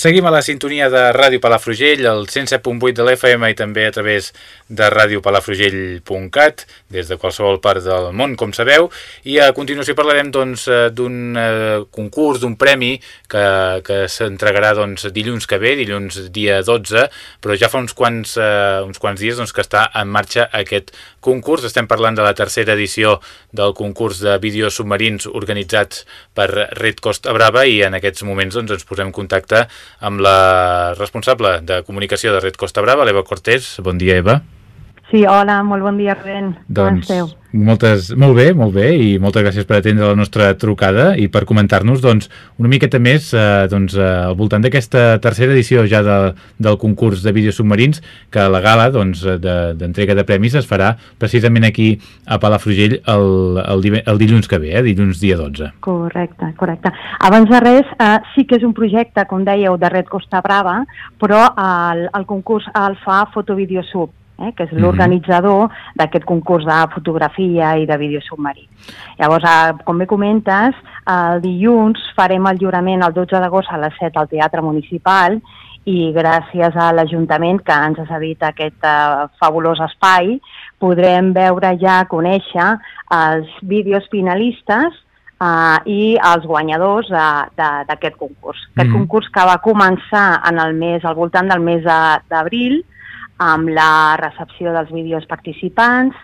Seguim a la sintonia de Ràdio Palafrugell, el 107.8 de l'FM i també a través de radiopalafrugell.cat, des de qualsevol part del món, com sabeu, i a continuació parlarem doncs, eh, d'un doncs, concurs, d'un premi que, que s'entregarà doncs, dilluns que ve, dilluns dia 12, però ja fa uns quants, uh, uns quants dies doncs, que està en marxa aquest concurs. Estem parlant de la tercera edició del concurs de vídeos submarins organitzats per Red Costa Brava i en aquests moments doncs, ens posem en contacte la responsable de comunicació de Red Costa Brava, l'Eva Cortés. Bon dia, Eva. Sí, hola, molt bon dia, Rubén. Doncs, moltes, molt bé, molt bé, i moltes gràcies per atendre la nostra trucada i per comentar-nos doncs, una miqueta més eh, doncs, eh, al voltant d'aquesta tercera edició ja de, del concurs de vídeos submarins, que la gala doncs, d'entrega de, de premis es farà precisament aquí a Palafrugell el, el, el dilluns que ve, eh, dilluns dia 12. Correcte, correcte. Abans de res, eh, sí que és un projecte, com dèieu, de Red Costa Brava, però el, el concurs el fa Fotovideosub, eh, que és mhm. l'organitzador d'aquest concurs de fotografia i de vídeo submarí. Llavors, eh, com bé comentes, el dilluns farem el lliurament el 12 d'agost a les 7 al Teatre Municipal i gràcies a l'Ajuntament que ens ha cedit aquest uh, fabulós espai podrem veure ja, conèixer els vídeos finalistes uh, i els guanyadors d'aquest concurs. Aquest mm -hmm. concurs que va començar en el mes, al voltant del mes d'abril, amb la recepció dels vídeos participants.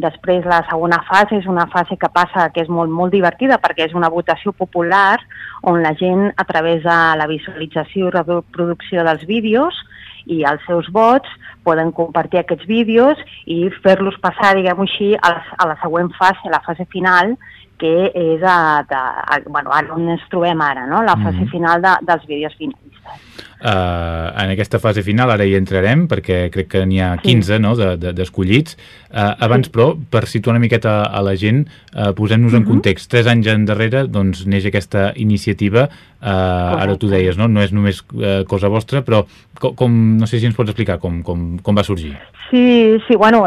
Després la segona fase és una fase que passa que és molt, molt divertida perquè és una votació popular on la gent a través de la visualització i reproducció dels vídeos i els seus vots poden compartir aquests vídeos i fer-los passar, diguem-ho així, a la, a la següent fase, la fase final, que és a, a, a, bueno, on ens trobem ara, no? la fase mm -hmm. final de, dels vídeos finalistes. Uh, en aquesta fase final ara hi entrarem perquè crec que n'hi ha 15 sí. no, d'escollits de, de, uh, abans sí. però per situar una miqueta a la gent uh, posem-nos uh -huh. en mhm. context tres anys endarrere doncs neix aquesta iniciativa uh, ara tu deies, no? no és només uh, cosa vostra però com, com, no sé si ens pots explicar com, com, com va sorgir Sí, sí, bueno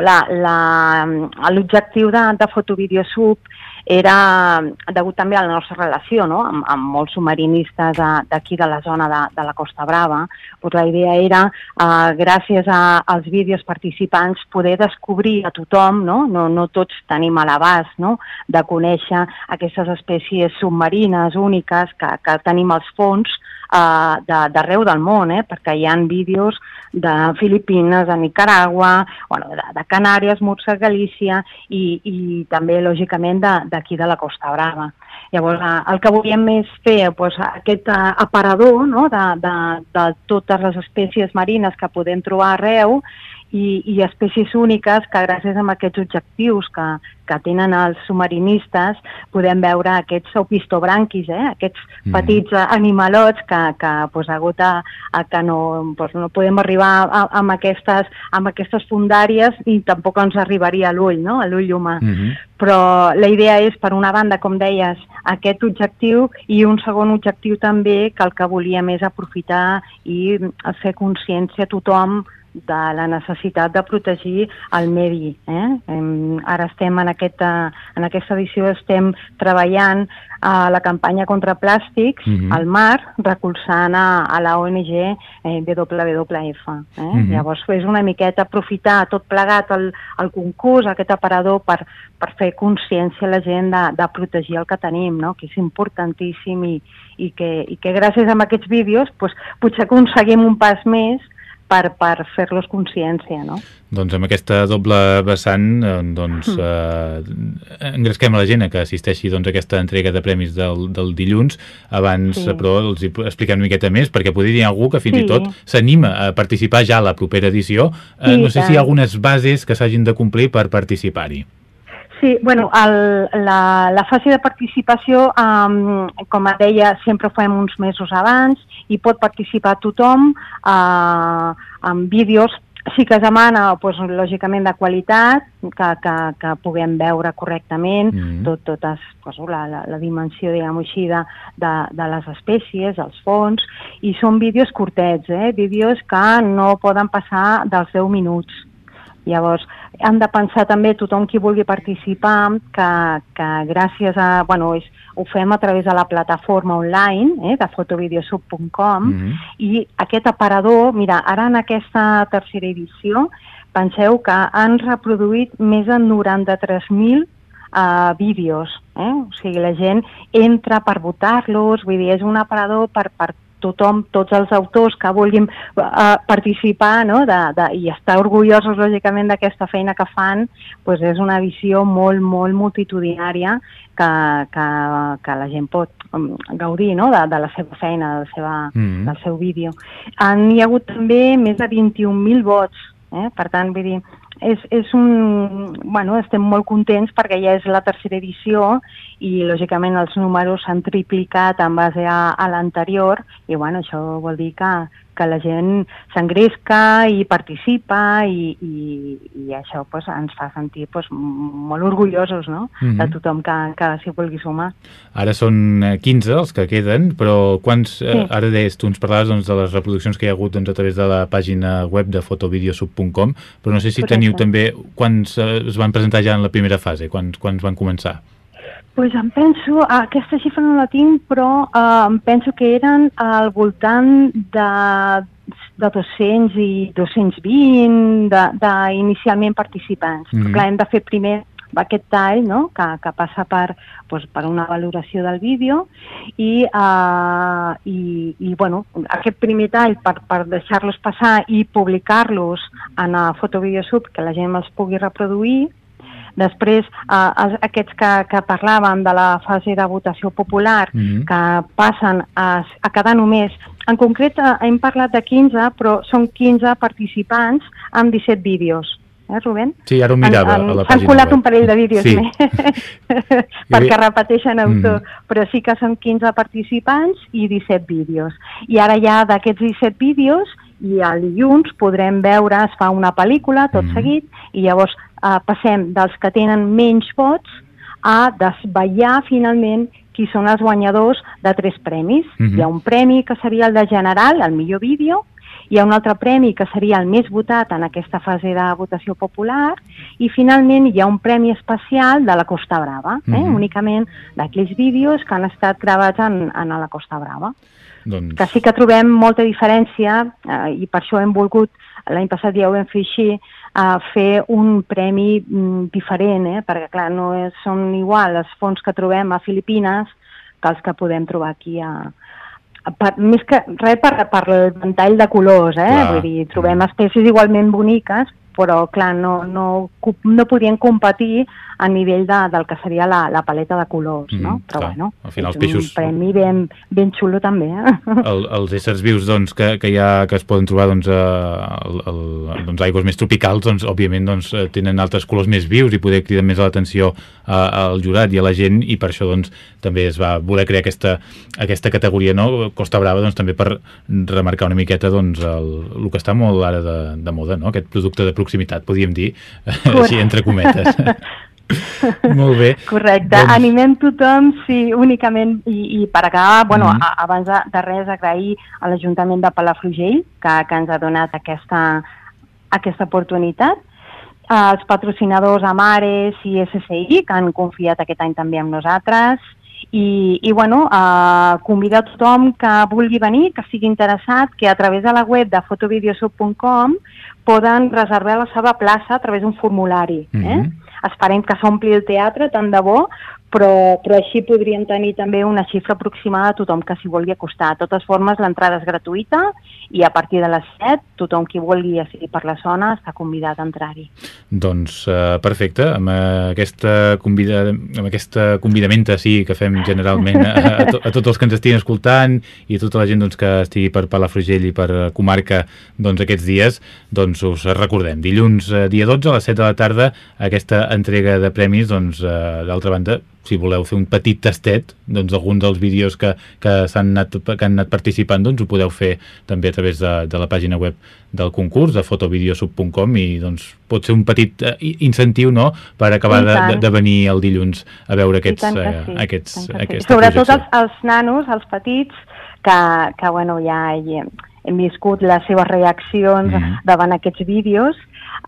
l'objectiu de, de Fotovideo Sub era degut també a la nostra relació no? amb, amb molts submarinistes d'aquí de la zona de, de la Costa Brava, doncs la idea era, eh, gràcies a, als vídeos participants, poder descobrir a tothom, no, no, no tots tenim a l'abast, no? de conèixer aquestes espècies submarines úniques que, que tenim als fons uh, d'arreu de, del món, eh? perquè hi han vídeos de Filipines, de Nicaragua, bueno, de, de Canàries, Murcia, Galícia i, i també, lògicament, d'aquí de, de la Costa Brava. Llavors, eh, el que volíem és fer doncs, aquest eh, aparador no? de, de, de totes les espècies marines que podem trobar arreu i, i espècies úniques que gràcies a aquests objectius que, que tenen els submarinistes podem veure aquests opistobranquis, eh? aquests mm. petits animalots que, que pues, hagut a, a que no, pues, no podem arribar a, a, amb, aquestes, amb aquestes fundàries i tampoc ens arribaria a l'ull, no? a l'ull humà. Mm -hmm. Però la idea és, per una banda, com deies, aquest objectiu i un segon objectiu també que el que volíem és aprofitar i fer consciència a tothom de la necessitat de protegir el medi. Eh? Ara estem en aquesta, en aquesta edició estem treballant a la campanya contra plàstics mhm. -huh. al mar, recolzant a, a la ONG eh, WWF. Eh? Mhm. -huh. Llavors és una miqueta aprofitar tot plegat el, el concurs, aquest aparador, per, per fer consciència a la gent de, de protegir el que tenim, no? que és importantíssim i, i, que, i que gràcies a aquests vídeos pues, potser aconseguim un pas més per, per fer-los consciència, no? Doncs amb aquesta doble vessant eh, doncs, mm. eh, engresquem a la gent que assisteixi doncs, a aquesta entrega de premis del, del dilluns. Abans, sí. però, els expliquem una miqueta més, perquè podria dir algú que fins sí. i tot s'anima a participar ja a la propera edició. Eh, sí, no sé tant. si hi ha algunes bases que s'hagin de complir per participar-hi. Sí, bueno, el, la, la fase de participació, um, com et deia, sempre ho fem uns mesos abans i pot participar tothom uh, amb vídeos sí que es demana, pues, lògicament, de qualitat, que, que, que puguem veure correctament mm -hmm. tot, totes, pues, la, la, la dimensió, diguem així, de, de, de les espècies, els fons, i són vídeos curtets, eh? vídeos que no poden passar dels 10 minuts Llavors, hem de pensar també tothom qui vulgui participar que, que gràcies a... Bueno, és, ho fem a través de la plataforma online eh, de fotovideosub.com mm -hmm. i aquest aparador, mira, ara en aquesta tercera edició penseu que han reproduït més de 93.000 uh, vídeos. Eh? O sigui, la gent entra per votar-los, vull dir, és un aparador per, per tothom, tots els autors que vulguin uh, participar no? de, de, i estar orgullosos, lògicament, d'aquesta feina que fan, pues és una visió molt, molt multitudinària que, que, que la gent pot um, gaudir no? de, de la seva feina, de la seva, mm -hmm. del seu vídeo. Han hi ha hagut també més de 21.000 vots, eh? per tant, vull dir, és, és un... Bueno, estem molt contents perquè ja és la tercera edició i, lògicament, els números s'han triplicat en base a, a l'anterior i, bueno, això vol dir que, que la gent s'engresca i participa i, i, i això pues, ens fa sentir pues, molt orgullosos no? mm -hmm. de tothom que, que s'hi vulgui sumar. Ara són 15 eh, els que queden, però quants, eh, sí. eh, ara deies, tu ens parlaves doncs, de les reproduccions que hi ha hagut doncs, a través de la pàgina web de fotovideosub.com, però no sé si Correcte. teniu també quants eh, es van presentar ja en la primera fase, quants, quants van començar? Pues em penso, aquesta xifra no la tinc, però eh, em penso que eren al voltant de, de 200 i 220 de, de inicialment participants. Mm -hmm. Clar, hem de fer primer aquest tall no? que, que passa per, doncs, per una valoració del vídeo i, uh, i, i bueno, aquest primer tall per, per deixar-los passar i publicar-los en a Fotovideosub que la gent els pugui reproduir Després, eh, aquests que, que parlàvem de la fase de votació popular, mm -hmm. que passen a, a quedar només... En concret, eh, hem parlat de 15, però són 15 participants amb 17 vídeos. Eh, Rubén? Sí, ara ho mirava en, en, a la pàgina S'han colat web. un parell de vídeos sí. més, perquè repeteixen autor, mm. però sí que són 15 participants i 17 vídeos. I ara ja d'aquests 17 vídeos i el dilluns podrem veure, es fa una pel·lícula tot mm. seguit, i llavors eh, passem dels que tenen menys vots a desvetllar finalment qui són els guanyadors de tres premis. Mm -hmm. Hi ha un premi que seria el de general, el millor vídeo, hi ha un altre premi que seria el més votat en aquesta fase de votació popular i finalment hi ha un premi especial de la Costa Brava, eh? mm -hmm. únicament d'aquells vídeos que han estat gravats en, en la Costa Brava. Doncs... Que sí que trobem molta diferència eh, i per això hem volgut, l'any passat ja ho vam fer així, a fer un premi mm, diferent, eh? perquè clar, no són igual els fons que trobem a Filipines que els que podem trobar aquí a, per, més que res per, per el ventall de colors, eh? Clar. Vull dir, trobem mm. espècies igualment boniques, però clar, no, no, no podien competir a nivell de, del que seria la, la paleta de colors, mm, no? Però clar. bueno, al final és els peixos... un premi ben, ben xulo també. Eh? El, els éssers vius doncs, que, que, hi ha, que es poden trobar doncs, a, el, el, doncs, aigües més tropicals, doncs, òbviament doncs, eh, tenen altres colors més vius i poder cridar més l'atenció al jurat i a la gent i per això doncs, també es va voler crear aquesta, aquesta categoria, no? Costa Brava doncs, també per remarcar una miqueta doncs, el, el que està molt ara de, de moda, no? aquest producte de proximitat, podríem dir, així entre cometes. Molt bé. Correcte. Doncs... Animem tothom, sí, únicament, i, i per acabar, bueno, mm -hmm. a, abans de, de res, agrair a l'Ajuntament de Palafrugell que, que ens ha donat aquesta, aquesta oportunitat, als patrocinadors Amares i SSI, que han confiat aquest any també amb nosaltres, i, i bueno, eh, convidar a tothom que vulgui venir, que sigui interessat, que a través de la web de fotovideosub.com poden reservar la seva plaça a través d'un formulari. Eh? Mm -hmm esperem que s'ompli el teatre, tant de bo, però, però així podríem tenir també una xifra aproximada a tothom que s'hi vulgui acostar. De totes formes, l'entrada és gratuïta i a partir de les 7, tothom qui vulgui, sigui per la zona, està convidat a entrar-hi. Doncs uh, perfecte, amb aquesta, convida, amb aquesta convidamenta sí, que fem generalment a, to, a tots els que ens estiguin escoltant i a tota la gent doncs, que estigui per Palafrugell i per comarca doncs, aquests dies, doncs us recordem, dilluns uh, dia 12 a les 7 de la tarda aquesta entrega de premis, doncs uh, d'altra banda si voleu fer un petit tastet doncs algun dels vídeos que, que, han anat, que han anat participant doncs ho podeu fer també a través de, de la pàgina web del concurs de fotovideosub.com i doncs pot ser un petit uh, incentiu no? per acabar de, de, de venir el dilluns a veure aquests, sí, uh, aquests, sí. sobretot els, els nanos, els petits que, que bueno, ja hem viscut les seves reaccions mm -hmm. davant aquests vídeos,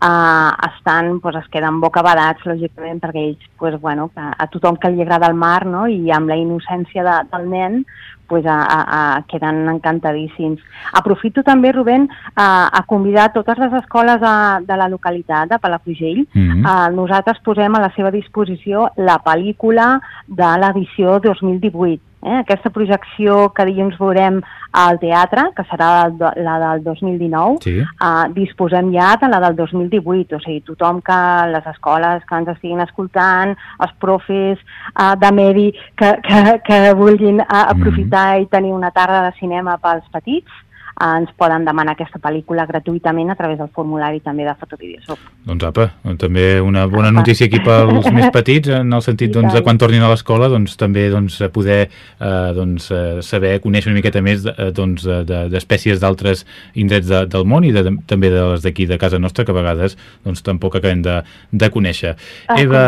uh, estan, pues, es queden bocabadats, lògicament, perquè ells, pues, bueno, a, a tothom que li agrada el mar, no?, i amb la innocència de, del nen, pues, a, a, a, queden encantadíssims. Aprofito també, Rubén, a, a convidar totes les escoles de, de la localitat de Palafrugell. Mm -hmm. a, nosaltres posem a la seva disposició la pel·lícula de l'edició 2018 Eh? Aquesta projecció que dilluns veurem al teatre, que serà la del 2019, sí. eh, disposem ja de la del 2018, o sigui, tothom que les escoles que ens estiguin escoltant, els profes eh, de medi que, que, que vulguin eh, aprofitar mm -hmm. i tenir una tarda de cinema pels petits, ens poden demanar aquesta pel·lícula gratuïtament a través del formulari també de Fotovideosoc. Doncs apa, també una bona notícia aquí pels més petits, en el sentit doncs, de quan tornin a l'escola doncs, també doncs, poder eh, doncs, eh, saber, conèixer una miqueta més eh, doncs, d'espècies d'altres indrets de, del món i de, també de les d'aquí de casa nostra que a vegades doncs, tampoc acabem de, de conèixer. Ah, Eva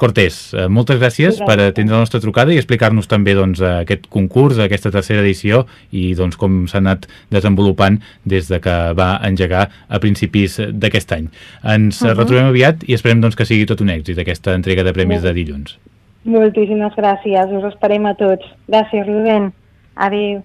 Cortés, eh, moltes gràcies sí, per atendre la nostra trucada i explicar-nos també doncs, aquest concurs, aquesta tercera edició i doncs, com s'ha anat desenvolupant desenvolupant des de que va engegar a principis d'aquest any. Ens uh -huh. retrobem aviat i esperem doncs, que sigui tot un èxit aquesta entrega de premis de dilluns. Moltíssimes gràcies, us esperem a tots. Gràcies, Rubén. Adéu.